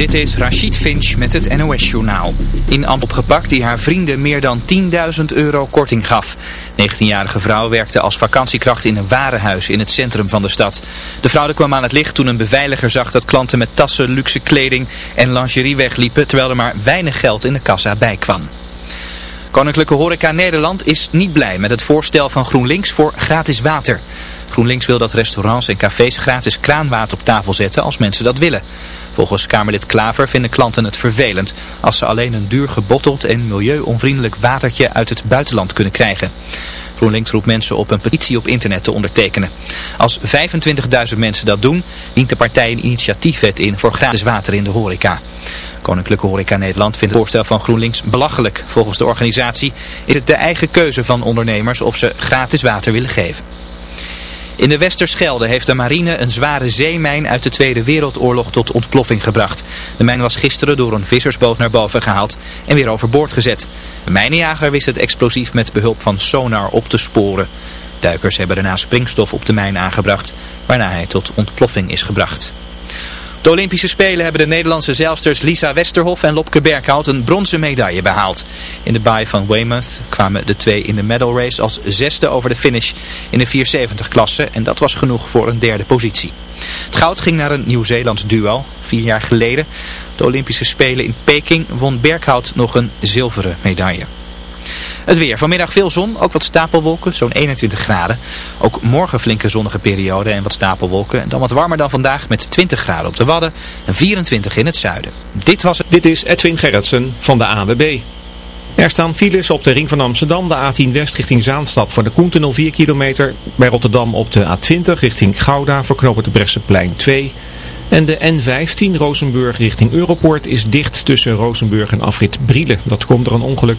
Dit is Rachid Finch met het NOS-journaal. In Amp opgepakt die haar vrienden meer dan 10.000 euro korting gaf. 19-jarige vrouw werkte als vakantiekracht in een warenhuis in het centrum van de stad. De fraude kwam aan het licht toen een beveiliger zag dat klanten met tassen, luxe kleding en lingerie wegliepen... terwijl er maar weinig geld in de kassa bij kwam. Koninklijke Horeca Nederland is niet blij met het voorstel van GroenLinks voor gratis water. GroenLinks wil dat restaurants en cafés gratis kraanwater op tafel zetten als mensen dat willen. Volgens Kamerlid Klaver vinden klanten het vervelend als ze alleen een duur gebotteld en milieuonvriendelijk watertje uit het buitenland kunnen krijgen. GroenLinks roept mensen op een petitie op internet te ondertekenen. Als 25.000 mensen dat doen, dient de partij een initiatiefwet in voor gratis water in de horeca. Koninklijke Horeca Nederland vindt het voorstel van GroenLinks belachelijk. Volgens de organisatie is het de eigen keuze van ondernemers of ze gratis water willen geven. In de Westerschelde heeft de marine een zware zeemijn uit de Tweede Wereldoorlog tot ontploffing gebracht. De mijn was gisteren door een vissersboot naar boven gehaald en weer overboord gezet. De mijnenjager wist het explosief met behulp van sonar op te sporen. Duikers hebben daarna springstof op de mijn aangebracht, waarna hij tot ontploffing is gebracht. De Olympische Spelen hebben de Nederlandse zeilsters Lisa Westerhof en Lopke Berghout een bronzen medaille behaald. In de baai van Weymouth kwamen de twee in de medal race als zesde over de finish in de 470-klasse en dat was genoeg voor een derde positie. Het goud ging naar een Nieuw-Zeelands duo. Vier jaar geleden, de Olympische Spelen in Peking, won Berghout nog een zilveren medaille. Het weer. Vanmiddag veel zon, ook wat stapelwolken, zo'n 21 graden. Ook morgen flinke zonnige periode en wat stapelwolken. Dan wat warmer dan vandaag met 20 graden op de Wadden en 24 in het zuiden. Dit was het. Dit is Edwin Gerritsen van de AWB. Er staan files op de ring van Amsterdam, de A10 West richting Zaanstad voor de Koenten 04 kilometer. Bij Rotterdam op de A20 richting Gouda voor knopen de Bresseplein 2. En de N15 Rozenburg richting Europoort is dicht tussen Rozenburg en afrit Brielen. Dat komt door een ongeluk.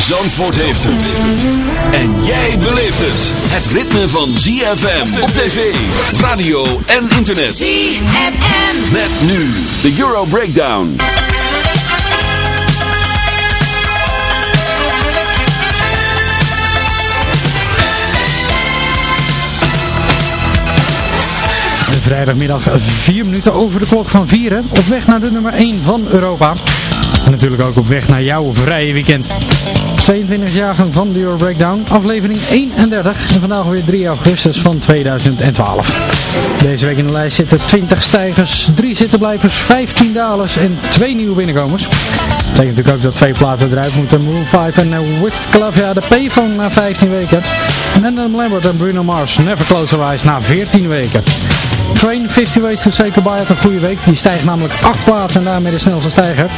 Zandvoort heeft het. En jij beleeft het. Het ritme van ZFM op tv, radio en internet. ZFM. Met nu de Euro Breakdown. Vrijdagmiddag 4 minuten over de klok van 4. Op weg naar de nummer 1 van Europa. En natuurlijk ook op weg naar jouw vrije weekend. 22 jaargang van de Euro Breakdown, aflevering 31 en vandaag weer 3 augustus van 2012. Deze week in de lijst zitten 20 stijgers, 3 zittenblijvers, 15 dalers en 2 nieuwe binnenkomers. Dat betekent natuurlijk ook dat twee platen eruit moeten. Moon 5 en uh, With Clavia de Payphone na 15 weken. En Adam Lambert en Bruno Mars Never Close Our Eyes na 14 weken. Train 50 Ways to Say Goodbye had een goede week. Die stijgt namelijk 8 plaatsen en daarmee de snelste stijger.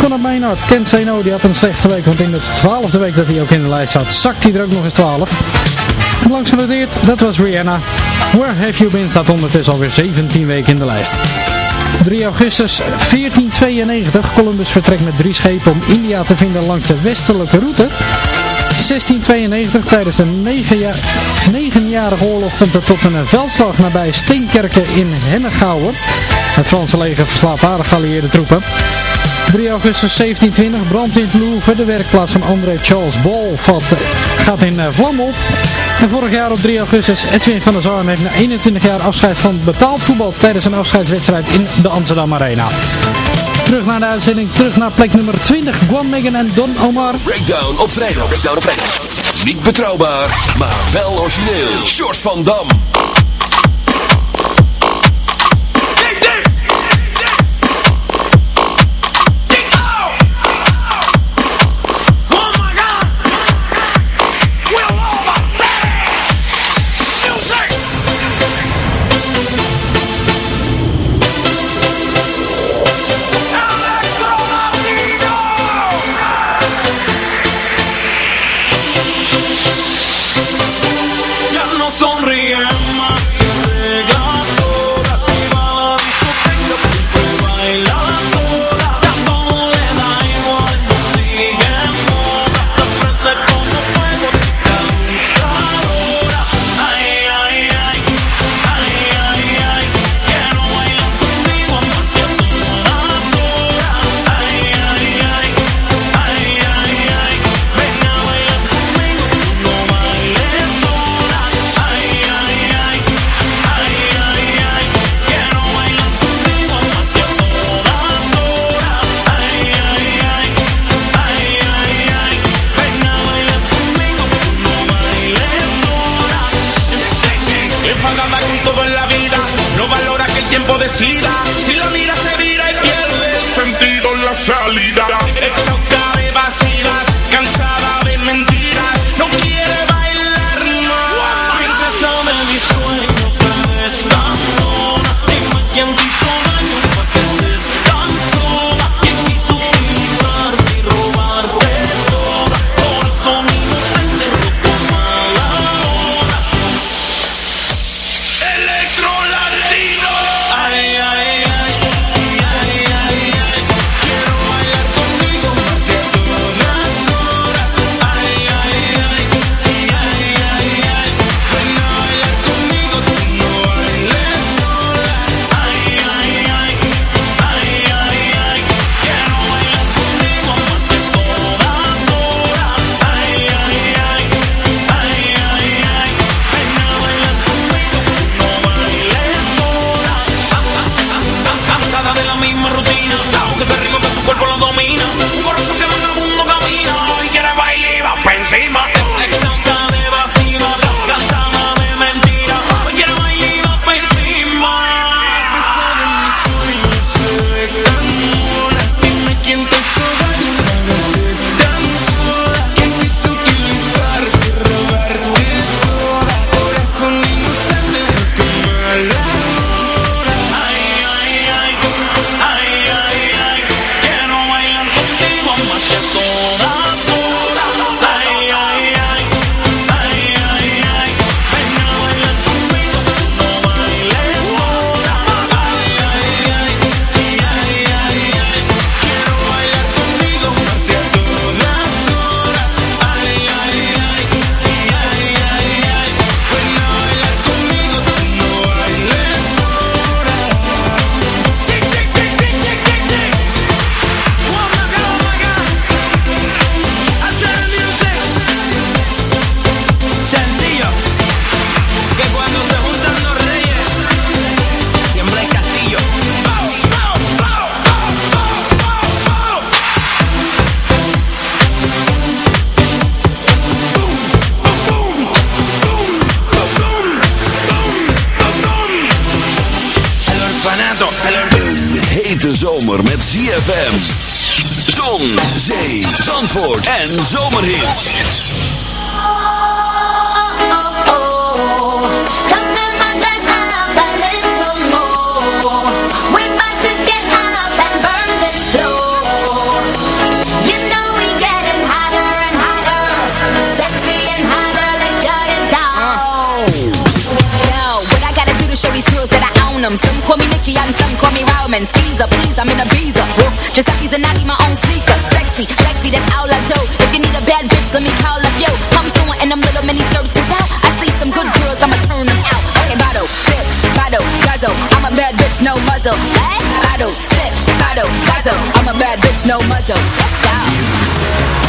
Conor Maynard, Kent Say No, die had een slechtste week. Want in de 12e week dat hij ook in de lijst zat, zakt hij er ook nog eens 12. En langs genoteerd, dat was Rihanna. Where Have You Been staat ondertussen alweer 17 weken in de lijst. 3 augustus 1492. Columbus vertrekt met drie schepen om India te vinden langs de westelijke route. 1692, tijdens de negenjarige oorlog, komt het tot een veldslag nabij Steenkerken in Hennegouwen. Het Franse leger verslaat daar de geallieerde troepen. 3 augustus 1720, brand in Louvre. De werkplaats van André Charles Ball valt, gaat in vlam op. En vorig jaar op 3 augustus, Edwin van der Zorn heeft na 21 jaar afscheid van betaald voetbal tijdens een afscheidswedstrijd in de Amsterdam Arena. Terug naar de uitzending, terug naar plek nummer 20, Guan Megan en Don Omar. Breakdown op vrijdag. Breakdown op vrijdag. Niet betrouwbaar, maar wel origineel. Short van Dam. and Caesar. Please, I'm in a visa. Giuseppe's and Nike, my own sneaker. Sexy, sexy, that's all I do. If you need a bad bitch, let me call up yo. I'm someone in them little mini skirts is out. I see some good girls, I'ma turn them out. Okay, bottle, sip, bottle, guzzle. I'm a bad bitch, no muzzle. Hey? Bottle, sip, bottle, guzzle. I'm a bad bitch, no muzzle. Let's go.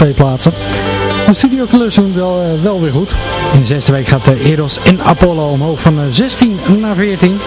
Twee plaatsen. De Studio doen wel, wel weer goed. In de zesde week gaat Eros en Apollo omhoog van 16 naar 14.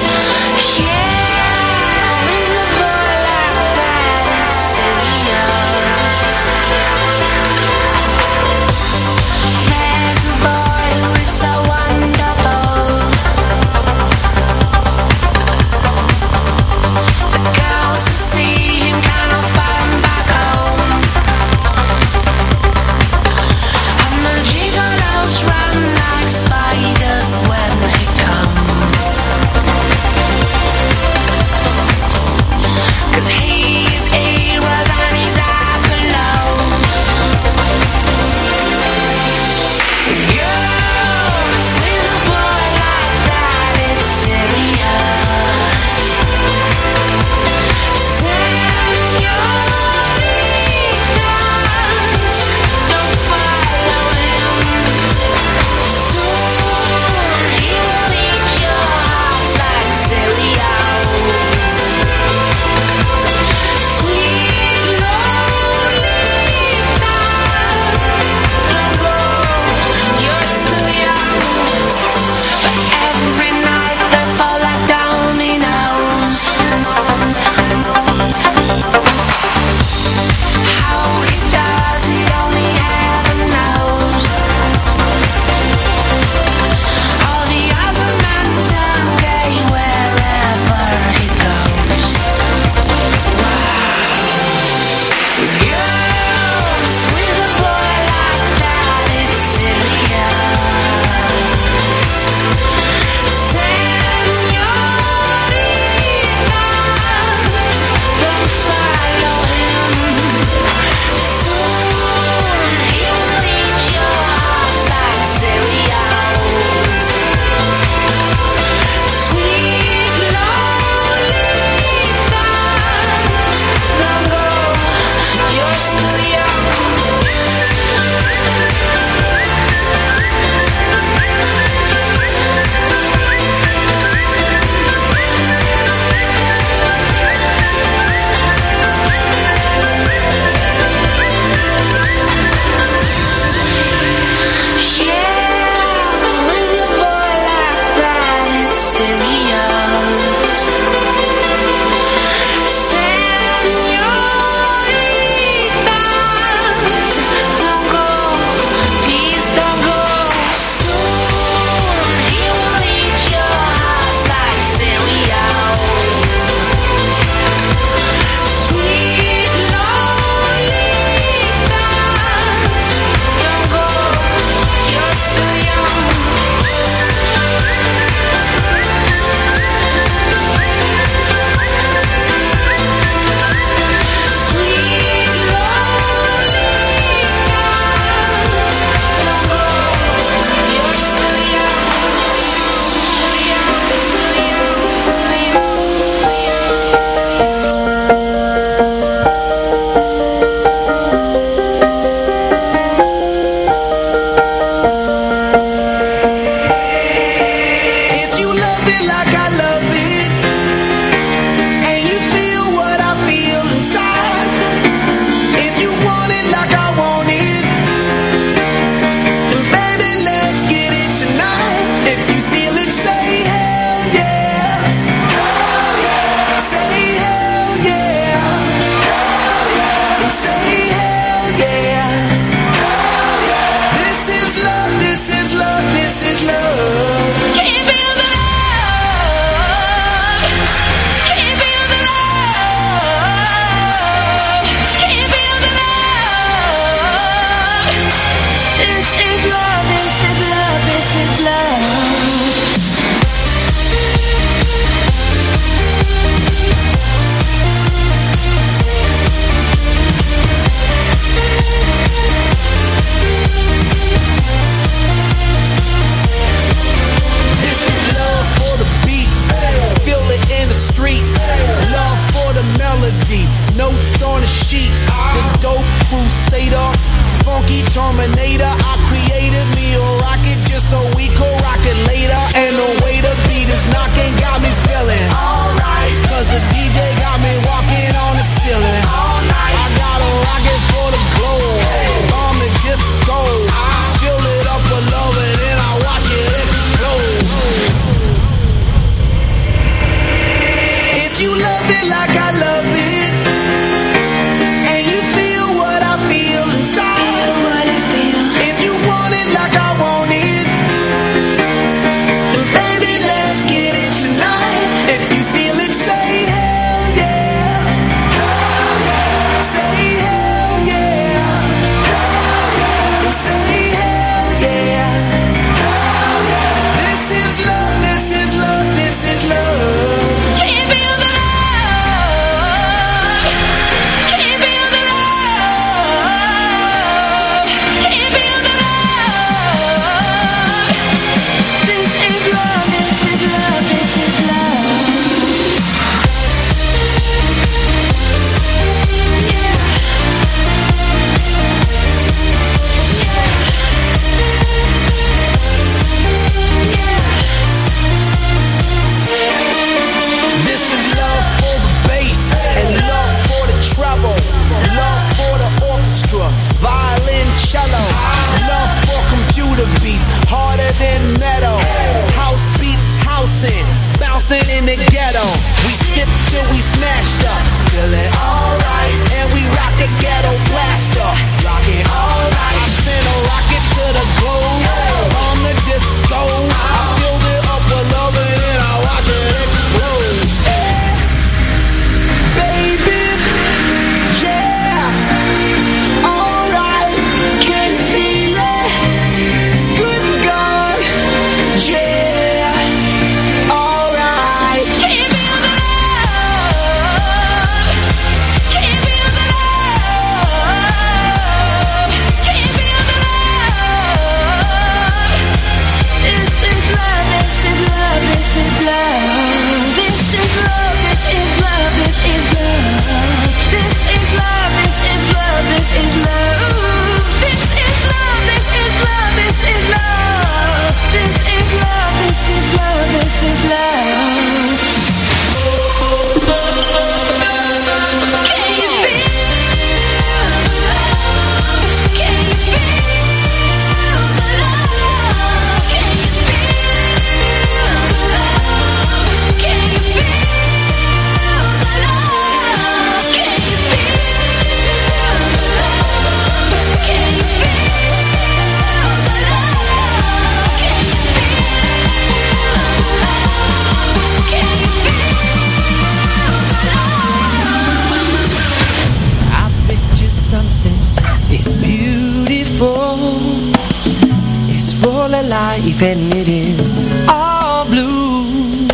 and it is all blue.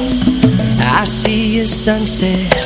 I see a sunset.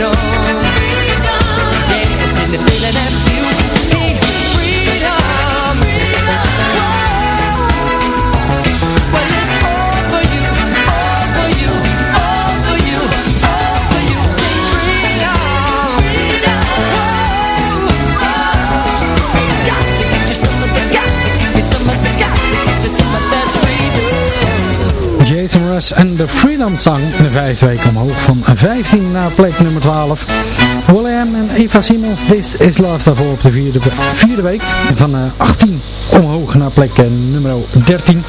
No Dance in the feeling En de Freedom Song. In de vijf weken omhoog van 15 naar plek nummer 12. William en Eva Simons, This is Love daarvoor op de vierde, vierde week. Van eh, 18 omhoog naar plek eh, nummer 13.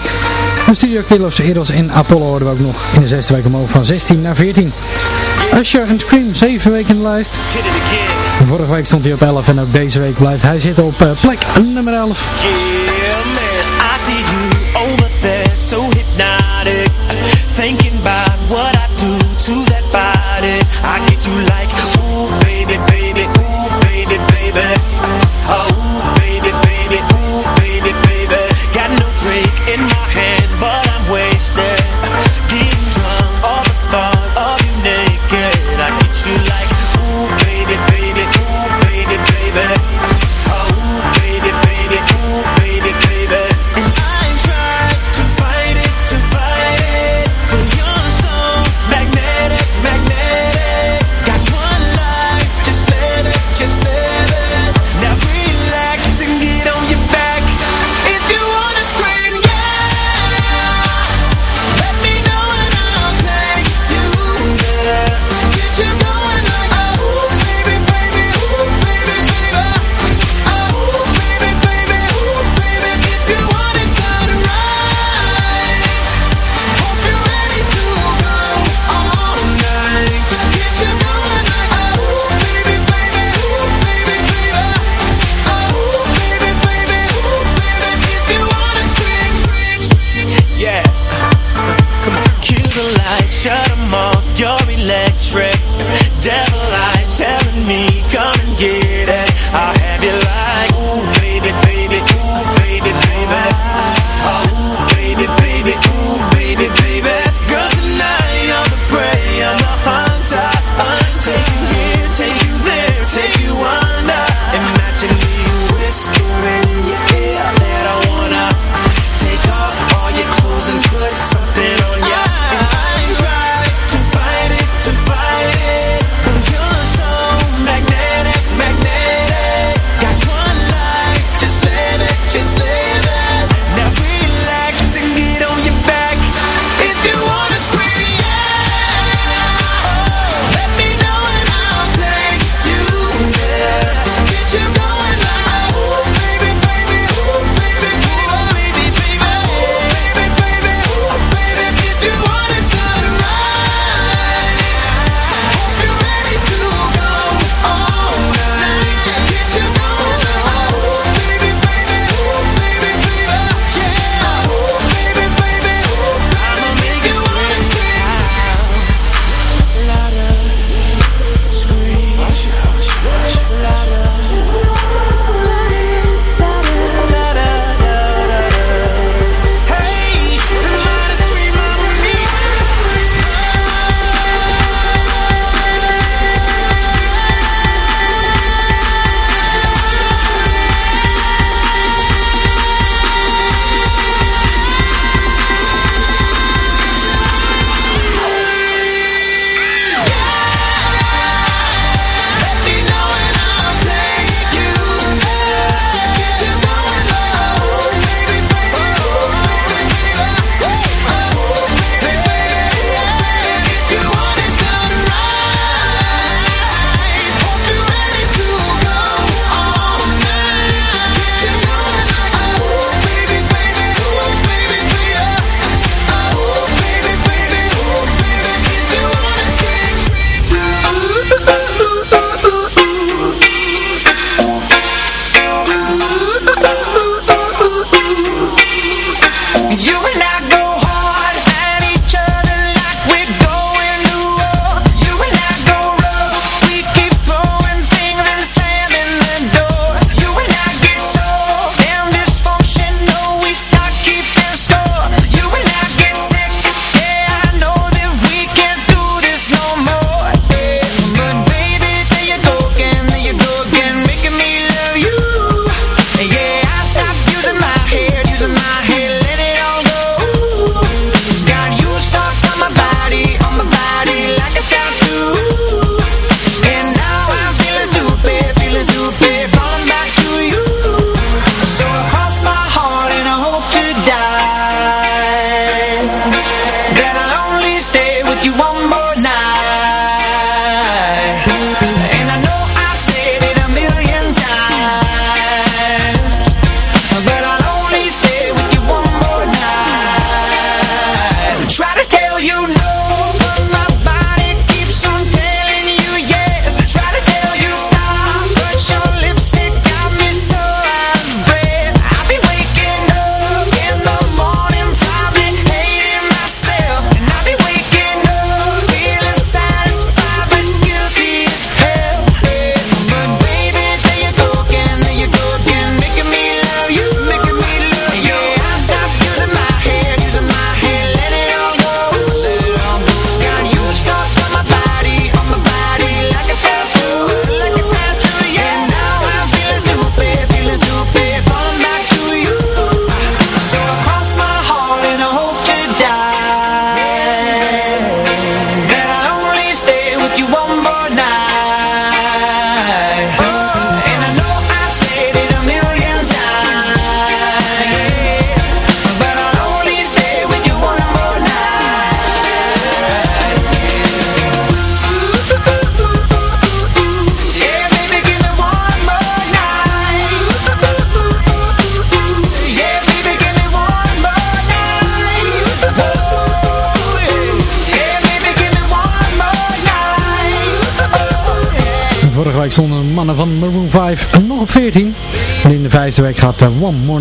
De Studio Killers, Eros en Apollo hoorden we ook nog in de zesde week omhoog van 16 naar 14. Usher en Scream, 7 weken in de lijst. Vorige week stond hij op 11 en ook deze week blijft hij zitten op eh, plek nummer 11. thinking about what I do to that body. I get you like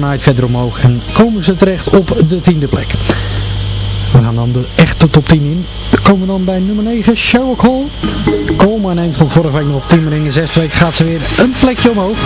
Night verder omhoog en komen ze terecht op de tiende plek. We gaan dan de echte top 10 in. We komen dan bij nummer 9, Sherlock Hall. Coleman neemt stond vorige week nog op 10, maar in de zesde week gaat ze weer een plekje omhoog.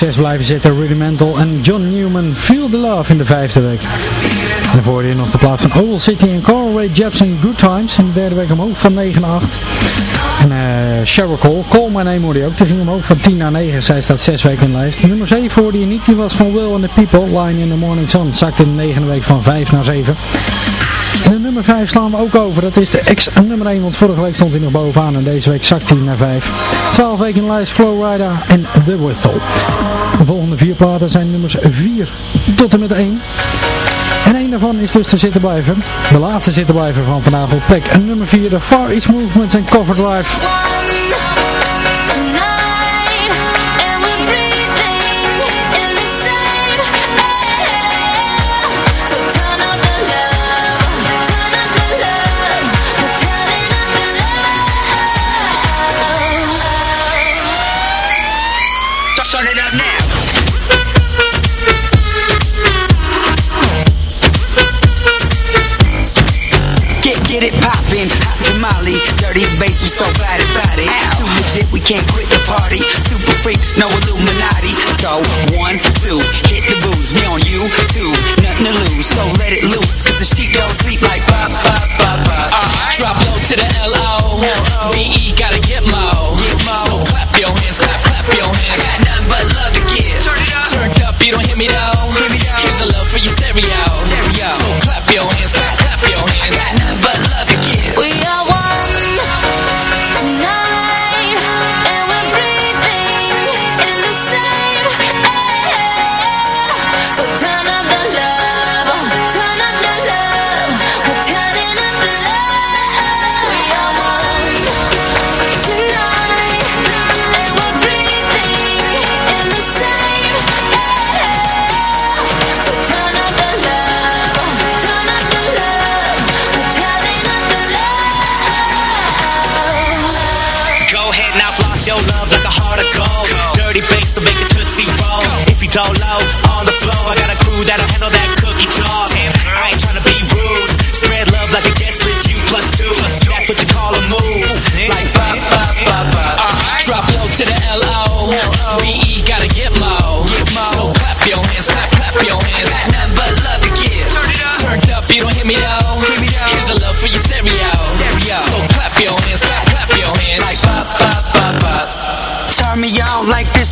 6 blijven zitten Rudimental en John Newman Feel the Love in de vijfde week. En daarvoor je nog de plaats van Owl City en Carl Ray Jepsen Good Times in de derde week omhoog van 9 naar 8. En eh Cheryl Cole, My Name hoorde je ook, die ging omhoog van 10 naar 9. Zij staat 6 weken in de lijst. Nummer 7 hoorde je niet, die was van Will and the People. Line in the Morning Sun zakte in de negende week van 5 naar 7. De nummer 5 slaan we ook over. Dat is de ex-nummer 1, want vorige week stond hij nog bovenaan en deze week zakt hij naar 5. 12 weken in lijst, Flowrider en The Whistle. De volgende vier platen zijn nummers 4 tot en met 1. En één daarvan is dus de zittenblijver. De laatste zittenblijver van vandaag op plek. Nummer 4, de Far East Movements en Cover Drive. It poppin', hot tamale, dirty bass, we so glad about it. Too legit, we can't quit the party. Super freaks, no Illuminati. So, one, two, hit the booze. We on you, two, nothing to lose. So let it loose, cause the sheep don't sleep like bop, bop, bop, bop. Drop low to the L-O. V-E, gotta get low. So clap your hands, clap, clap your hands. I got nothing but love to give. Turn it up. Turned up, you don't hear me though. Here's a love for your stereo.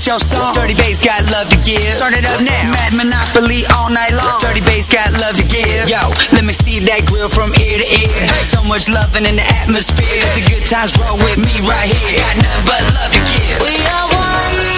Your song. Dirty bass got love to give. Start it up now. Mad Monopoly all night long. Dirty bass got love to give. Yo, let me see that grill from ear to ear. So much loving in the atmosphere. Let the good times roll with me right here. Got nothing but love to give. We are one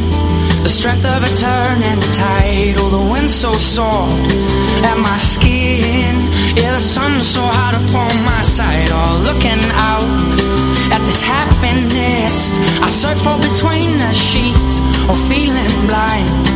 The strength of a turning tide Oh, the wind so soft at my skin. Yeah, the sun so hot upon my side Oh, looking out at this happiness. I search for between the sheets Or feeling blind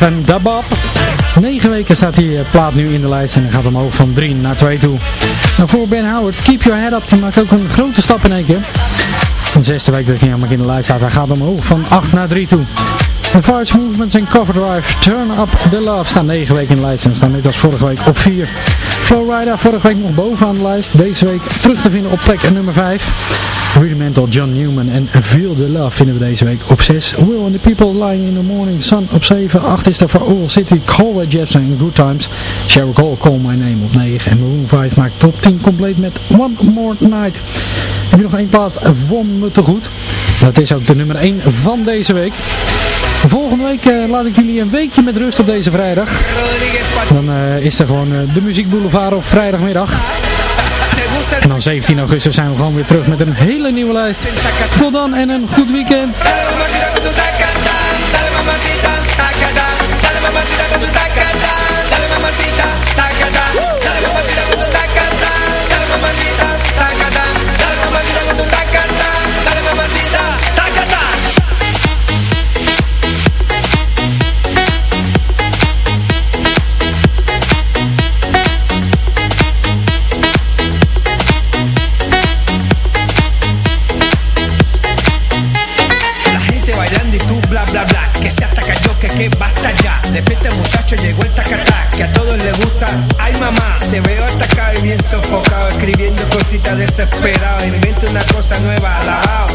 En Dabab. 9 weken staat die eh, plaat nu in de lijst en gaat omhoog van 3 naar 2 toe. Nou, voor Ben Howard, Keep Your Head Up, die maakt ook een grote stap in één keer. De zesde week dat hij namelijk in de lijst staat, hij gaat omhoog van 8 naar 3 toe. The Farge Movements en Cover Drive, Turn Up The Love staan 9 weken in de lijst en staan net als vorige week op 4. Flowrider vorige week nog bovenaan de lijst, deze week terug te vinden op plek nummer 5. Rudimental John Newman en Feel the Love vinden we deze week op 6. Will and the People Lying in the Morning Sun op 7. 8 is er voor Oil City, Colway Jepsen en Good Times. Sheryl Cole, Call My Name op 9. En Maroon 5 maakt top 10 compleet met One More Night. Heb je nog één plaat van me te goed? Dat is ook de nummer 1 van deze week. Volgende week eh, laat ik jullie een weekje met rust op deze vrijdag. Dan eh, is er gewoon eh, de Muziek Boulevard op vrijdagmiddag. En dan 17 augustus zijn we gewoon weer terug met een hele nieuwe lijst. Tot dan en een goed weekend. sofocado, escribiendo cositas desesperadas. Invento una cosa nueva, la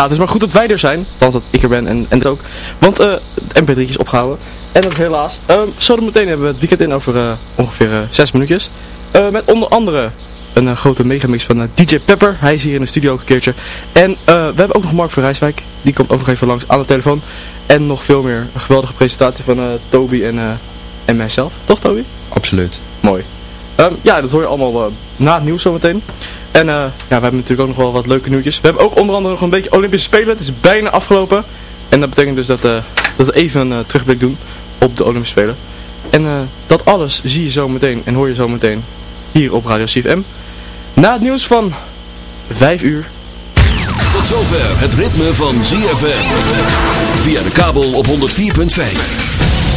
Ja, het is maar goed dat wij er zijn. Althans dat ik er ben en, en het ook. Want eh het mp3 is opgehouden. En dat helaas. Um, zo meteen hebben we het weekend in over eh, ongeveer eh, zes minuutjes. Eh, met onder andere een eh, grote megamix van eh, DJ Pepper. Hij is hier in de studio ook een keertje. En eh, we hebben ook nog Mark van Rijswijk. Die komt ook nog even langs aan de telefoon. En nog veel meer. Een geweldige presentatie van eh, Toby en, eh, en mijzelf. Toch Toby? Absoluut. Mooi. Ehm, ja, dat hoor je allemaal eh, na het nieuws zometeen. En eh, ja, we hebben natuurlijk ook nog wel wat leuke nieuwtjes. We hebben ook onder andere nog een beetje Olympische Spelen. Het is bijna afgelopen. En dat betekent dus dat, eh, dat we even een terugblik doen op de Olympische Spelen. En dat alles zie je zo meteen en hoor je zo meteen hier op Radio CFM. Na het nieuws van 5 uur. Tot zover het ritme van ZFM. Via de kabel op 104.5.